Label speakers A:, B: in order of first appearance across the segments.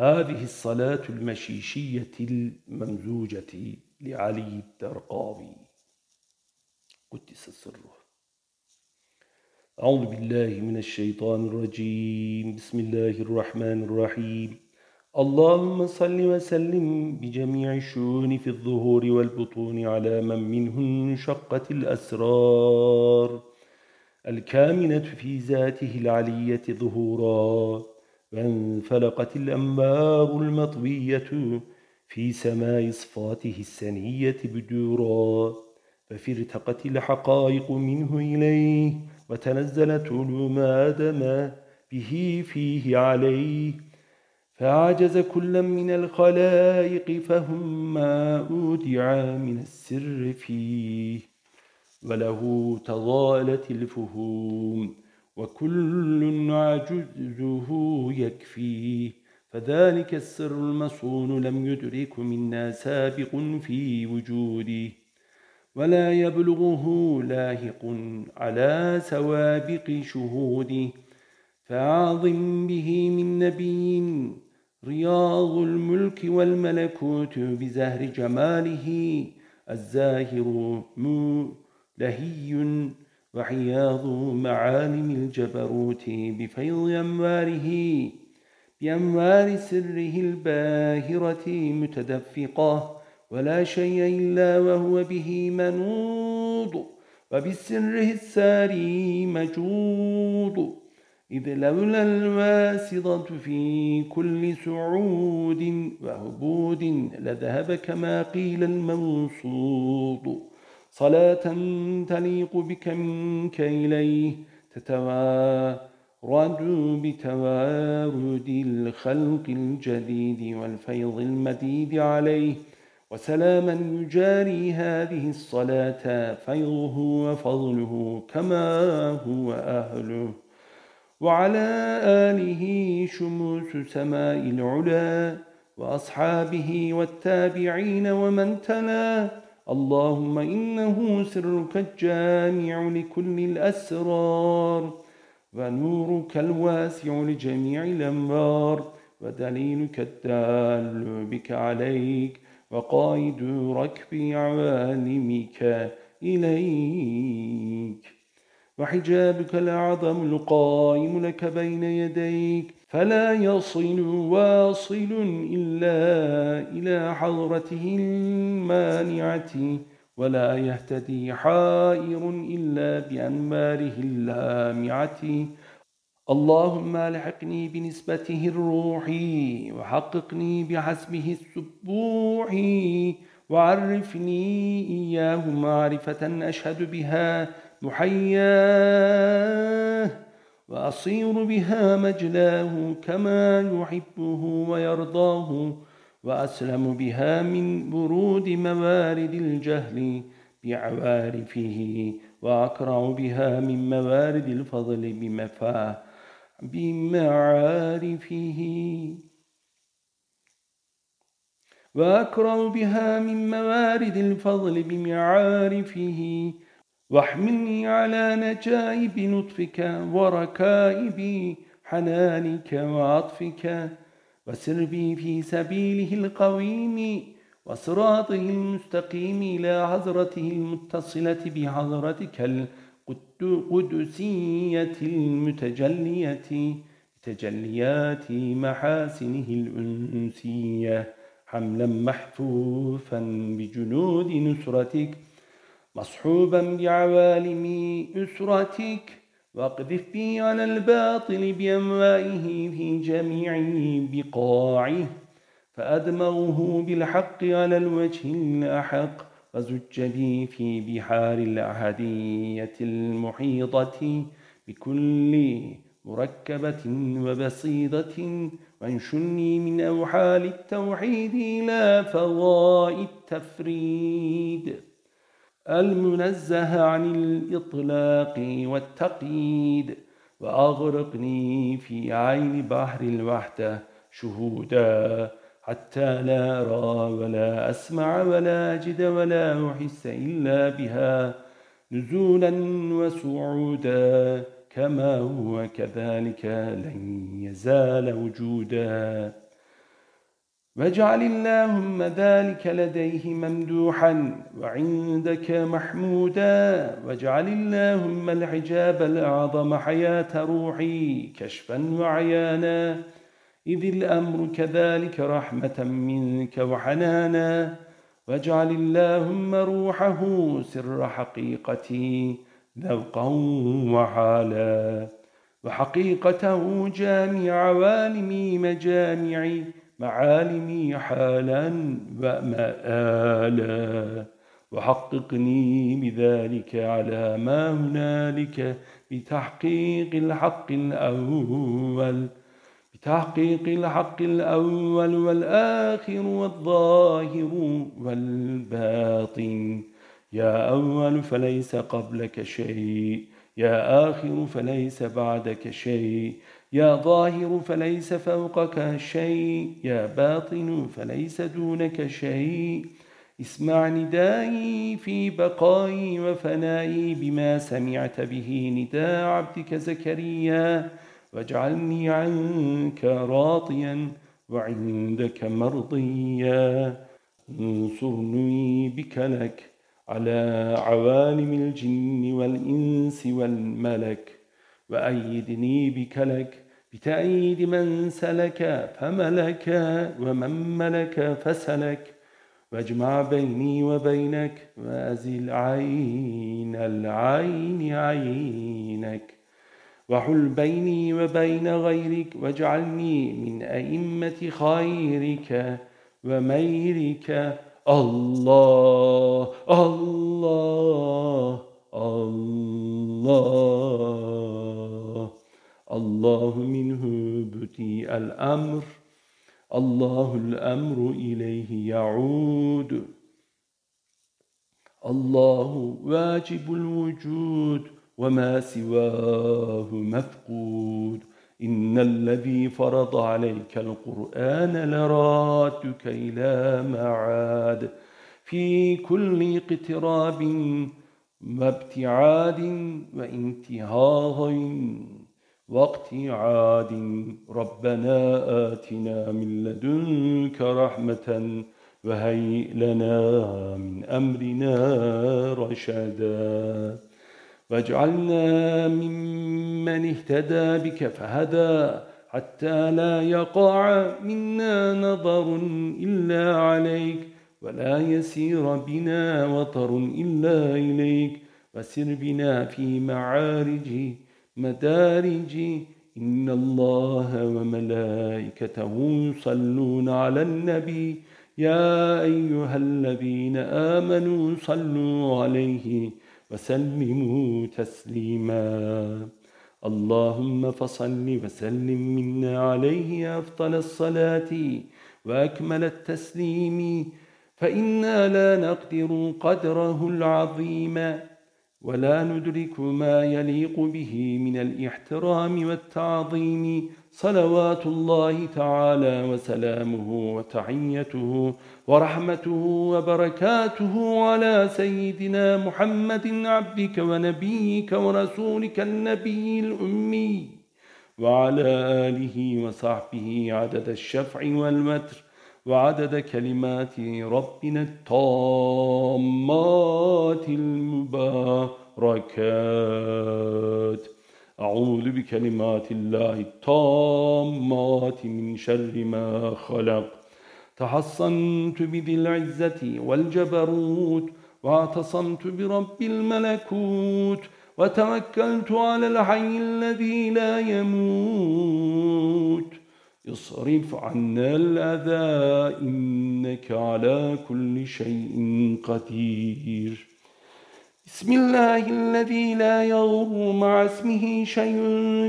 A: هذه الصلاة المشيشية الممزوجة لعلي الدرقاوي قدس سره أعوذ بالله من الشيطان الرجيم بسم الله الرحمن الرحيم اللهم صل وسلم بجميع الشؤون في الظهور والبطون على من منه انشقت الأسرار الكامنة في ذاته العلية ظهوراً وانفلقت الأنبار المطوية في سماء صفاته السنية بدورا ففرتقت الحقائق منه إليه وتنزلت علوم آدم به فيه عليه فعجز كل من الخلائق فهم ما أودع من السر فيه وله تضالت الفهوم وكل عجزه يكفيه فذلك السر المصون لم يدرك منا سابق في وجوده ولا يبلغه لاهق على سوابق شهوده فعظم به من نبي رياض الملك والملكوت بزهر جماله الزاهر ملهي وحياض معالم الجبروت بفيض أنواره بأنوار سره الباهرة متدفقة ولا شيء إلا وهو به منوض وبسره الساري مجود إذ لولا الواسطة في كل سعود وهبود لذهب كما قيل الموصود صلاة تليق بك منك إليه تتوارد بتوارد الخلق الجديد والفيض المديد عليه وسلاما يجاري هذه الصلاة فيضه وفضله كما هو أهله وعلى آله شموس سماء العلا وأصحابه والتابعين ومن تلاه اللهم إنه سرك الجامع لكل الأسرار ونورك الواسع لجميع الأنبار ودليلك الدال بك عليك وقائد ركب عوالمك إليك وحجابك الأعظم القائم لك بين يديك فلا يصل واصل إلا إلى حضرته المانعة ولا يهتدي حائر إلا بأنماره اللامعة اللهم لحقني بنسبته الروحي وحققني بحسبه السبوحي وعرفني إياه معرفة أشهد بها محياه وأصير بها مجلاه كما يحبه ويرضاه وأسلم بها من برود موارد الجهل بعوارفه وأكرع بها من موارد الفضل بمفاه بمعارفه وأكرع بها من موارد الفضل بمعارفه واحملني على نجائب لطفك وركائب حنانك وعطفك وسر بي في سبيله القويم وصراطه المستقيم إلى حضرته المتصلة بحضرتك القدسية المتجلية تجليات محاسنه الأنسية حملا محفوفا بجنود نصرتك مصحوبا بعوالم أسرتك واقذف بي على الباطل بأموائه في جميع بقاعه فأدمغه بالحق على الوجه الأحق وزج بي في بحار الأحدية المحيطة بكل مركبة وبسيطة وانشني من أوحال التوحيد إلى فضاء التفريد المنزه عن الإطلاق والتقييد وأغرقني في عين بحر الوحدة شهودا حتى لا أرى ولا أسمع ولا أجد ولا أحس إلا بها نزولا وسعودا كما هو كذلك لن يزال وجودا واجعل اللهم ذلك لديه ممدوحا وعندك محمودا واجعل اللهم الحجاب الأعظم حياة روحي كشفا وعيانا إذ الأمر كذلك رحمة منك وحنانا واجعل اللهم روحه سر حقيقتي ذوقا وحالا وحقيقته جامع عوالمي مجامعي معالمي حالا ومآلا وحققني بذلك على ما هنالك بتحقيق الحق الأول بتحقيق الحق الأول والآخر والظاهر والباطن يا أول فليس قبلك شيء يا آخر فليس بعدك شيء يا ظاهر فليس فوقك شيء يا باطن فليس دونك شيء اسمع ندائي في بقائي وفنائي بما سمعت به نداء عبدك زكريا واجعلني عنك راضيا وعندك مرضيا انصرني بك لك على عوالم الجن والإنس والملك وأيدني بكلك بتأييد من سلك فملك ومن ملك فسلك واجمع بيني وبينك وأزل عين العين عينك وحل بيني وبين غيرك واجعلني من أئمة خيرك وميرك الله الله الله الله منه بطيء الأمر الله الأمر إليه يعود الله واجب الوجود وما سواه مفقود إن الذي فرض عليك القرآن لراتك إلى معاد في كل اقتراب وابتعاد وانتهاض وقت عاد ربنا آتنا من لدنك رحمة وهيئ لنا من أمرنا رشدا واجعلنا ممن اهتدى بك فهدى حتى لا يقع منا نظر إلا عليك ولا يسير بنا وطر إلا إليك وسر بنا في معارجه مدارجي إن الله وملائكته يصلون على النبي يا أيها الذين آمنوا صلوا عليه وسلموا تسليما اللهم فصل وسلم منا عليه أفضل الصلاة وأكمل التسليم فإنا لا نقدر قدره العظيم ولا ندرك ما يليق به من الاحترام والتعظيم صلوات الله تعالى وسلامه وتعيته ورحمته وبركاته على سيدنا محمد عبدك ونبيك ورسولك النبي الأمي وعلى آله وصحبه عدد الشفع والمتر وعدد كلمات ربنا التامات المباركات أعوذ بكلمات الله التامات من شر ما خلق تحصنت بذي العزة والجبروت واعتصمت برب الملكوت وتوكلت على الحي الذي لا يموت اصرف عنا الأذى إنك على كل شيء قدير بسم الله الذي لا يغر مع اسمه شيء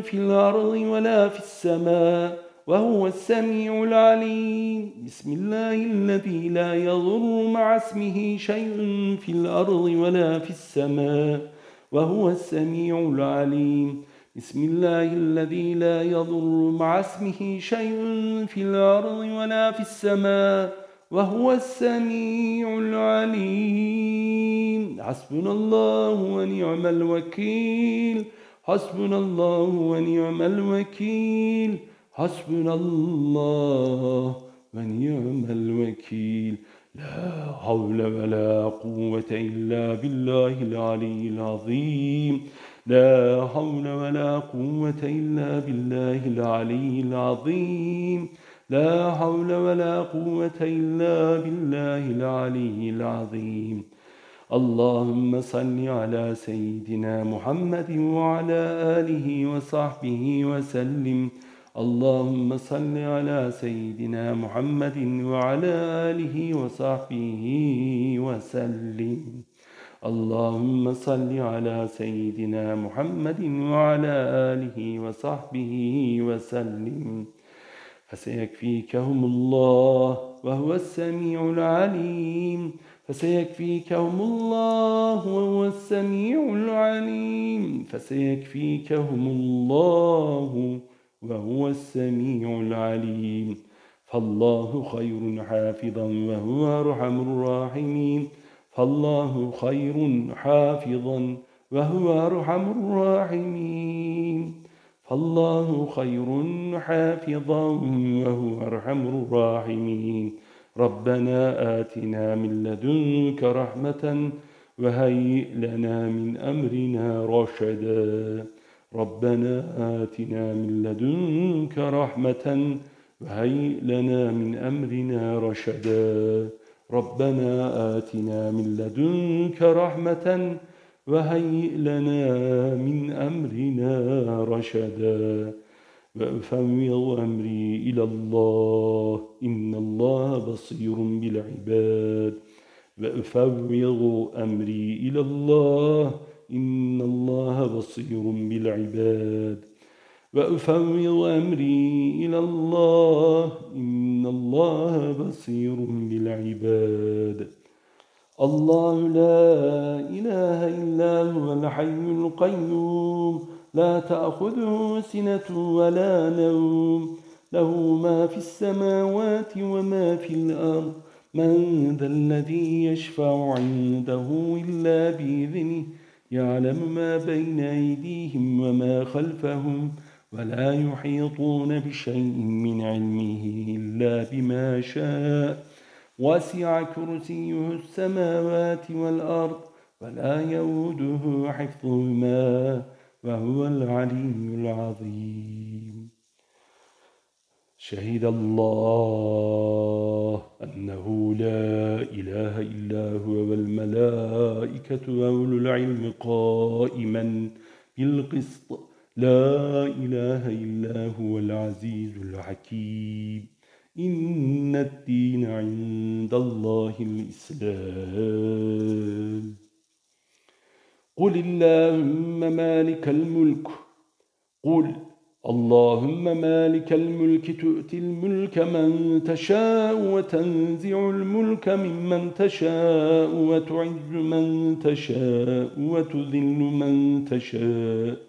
A: في الأرض ولا في السماء وهو السميع العليم بسم الله الذي لا يضر مع اسمه شيء في الأرض ولا في السماء وهو السميع العليم بسم الله الذي لا يضر مع اسمه شيء في الأرض ولا في السماء وهو السميع العليم حسبنا الله ونعم الوكيل حسبنا الله ونعم الوكيل حسبنا الله ونعم الوكيل لا حول ولا قوة إلا بالله العلي العظيم لا حول ولا قوة إلا بالله العلي العظيم لا حول ولا قوة إلا بالله العلي العظيم اللهم صل على سيدنا محمد وعلى آله وصحبه وسلم اللهم صل على سيدنا محمد وعلى آله وصحبه وسلم اللهم صل على سيدنا محمد وعلى آله وصحبه وسلم فسيكفيكهم الله وهو السميع العليم فسيكفيكهم الله وهو السميع العليم فسيكفيكهم الله وهو السميع العليم فالله خير حافظا وهو أرحم الراحمين فالله خير حافظا وهو أرحم الراحمين فالله خير حافظا وهو أرحم الراحمين ربنا آتنا من لدنك رحمة وهيئ لنا من أمرنا رشدا ربنا آتنا من لدنك رحمة وهيئ لنا من أمرنا رشدا ربنا آتنا من لدنك رحمة وهيئ لنا من أمرنا رشدا وأفوض أمري إلى الله إن الله بصير بالعباد وأفوض أمري إلى الله إن الله بصير بالعباد وأفوض أمري إلى الله إن الله بصير بالعباد الله لا إله إلا هو الحي القيوم لا تأخذه سنة ولا نوم له ما في السماوات وما في الأرض من ذا الذي يشفع عنده إلا بإذنه يعلم ما بين أيديهم وما خلفهم ولا يحيطون بشيء من علمه إلا بما شاء وسع كرسيه السماوات والأرض ولا يوده حفظهما وهو العلي العظيم شهد الله أنه لا إله إلا هو والملائكة وأولو العلم قائما بالقسط لا إله إلا هو العزيز الحكيم إن الدين عند الله الإسلام قل اللهم مالك الملك قل اللهم مالك الملك تؤتي الملك من تشاء وتنزع الملك ممن تشاء وتعز من تشاء وتذل من تشاء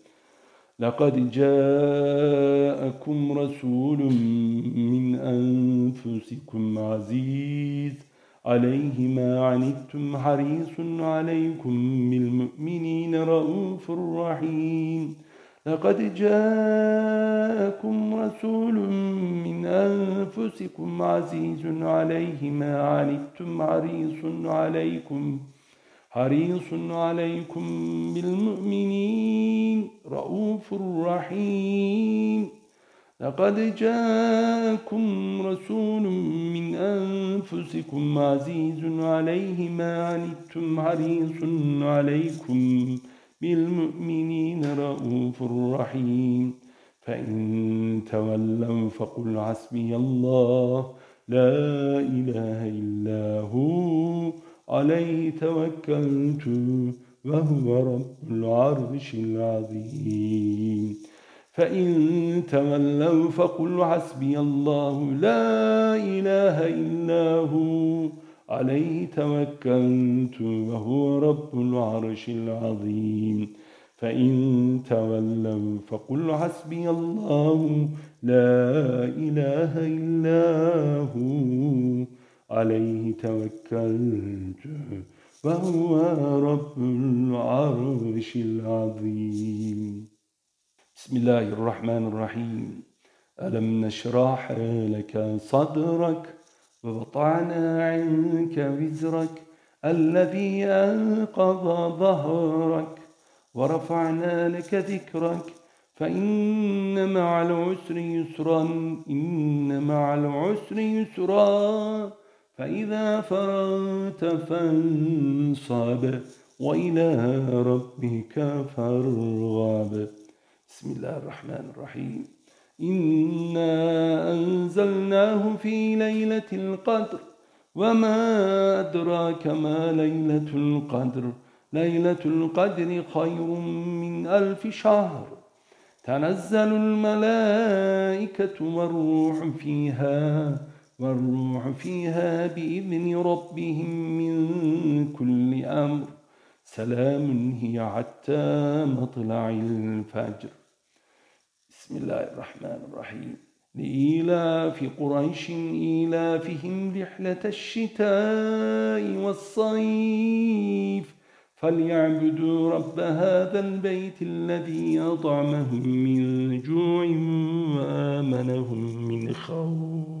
A: لقد جاءكم رسول من أنفسكم عزيز عليه ما عنتم حريص عليكم من المؤمنين رؤوف رحيم لقد جاءكم رسول من أنفسكم عزيز عليه ما عنتم حريص عليكم حريص عليكم بالمؤمنين رؤوف رحيم لقد جاءكم رسول من أنفسكم عزيز عليه ما عنتم حريص عليكم بالمؤمنين رؤوف رحيم فإن تولوا فقل عسبي الله لا إله إلا هو عليه توكلت وهو رب العرش العظيم فإن تولوا فقل حسبي الله لا إله إلا هو عليه توكلت وهو رب العرش العظيم فإن تولوا فقل حسبي الله لا إله إلا هو عليه توكلت وهو رب العرش العظيم بسم الله الرحمن الرحيم ألم نشرح لك صدرك ووضعنا عنك وزرك الذي أنقض ظهرك ورفعنا لك ذكرك فإن مع العسر يسرا إن مع العسر يسرا فإذا فرغت فانصب وإلى ربك فارغب بسم الله الرحمن الرحيم إنا أنزلناه في ليلة القدر وما أدراك ما ليلة القدر ليلة القدر خير من ألف شهر تنزل الملائكة والروح فيها والروح فيها بإذن ربهم من كل أمر سلام هي حتى مطلع الفجر بسم الله الرحمن الرحيم لإلاف قريش إيلافهم رحلة الشتاء والصيف فليعبدوا رب هذا البيت الذي أطعمهم من جوع وآمنهم من خوف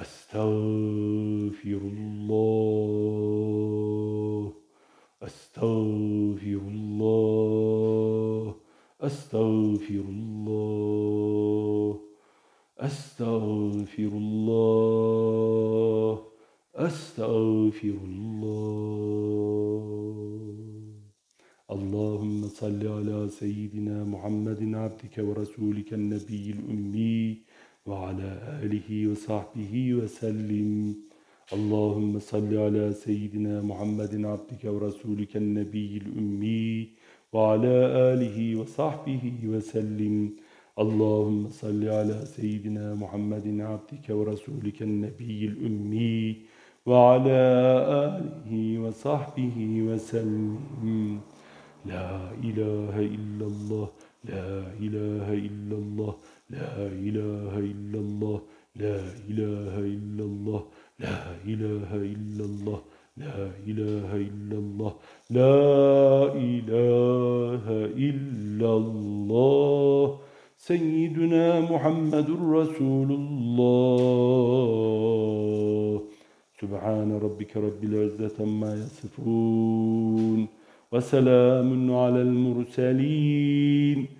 A: أستغفر الله أستغفر الله أستغفر الله أستغفر الله أستغفر الله اللهم صل على سيدنا محمد عبدك ورسولك النبي الأمي وعلى آله وصحبه وسلم اللهم صل على سيدنا محمد عبدك ورسولك النبي الأمي وعلى آله وصحبه وسلم اللهم صل على سيدنا محمد عبدك ورسولك النبي الأمي وعلى آله وصحبه وسلم لا إله إلا الله لا إله إلا الله لا إله إلا الله لا إله إلا الله لا إله إلا الله لا إله إلا الله لا إله إلا الله سيدنا محمد رسول الله سبحان ربك رب العزة ما يصفون وسلام على المرسلين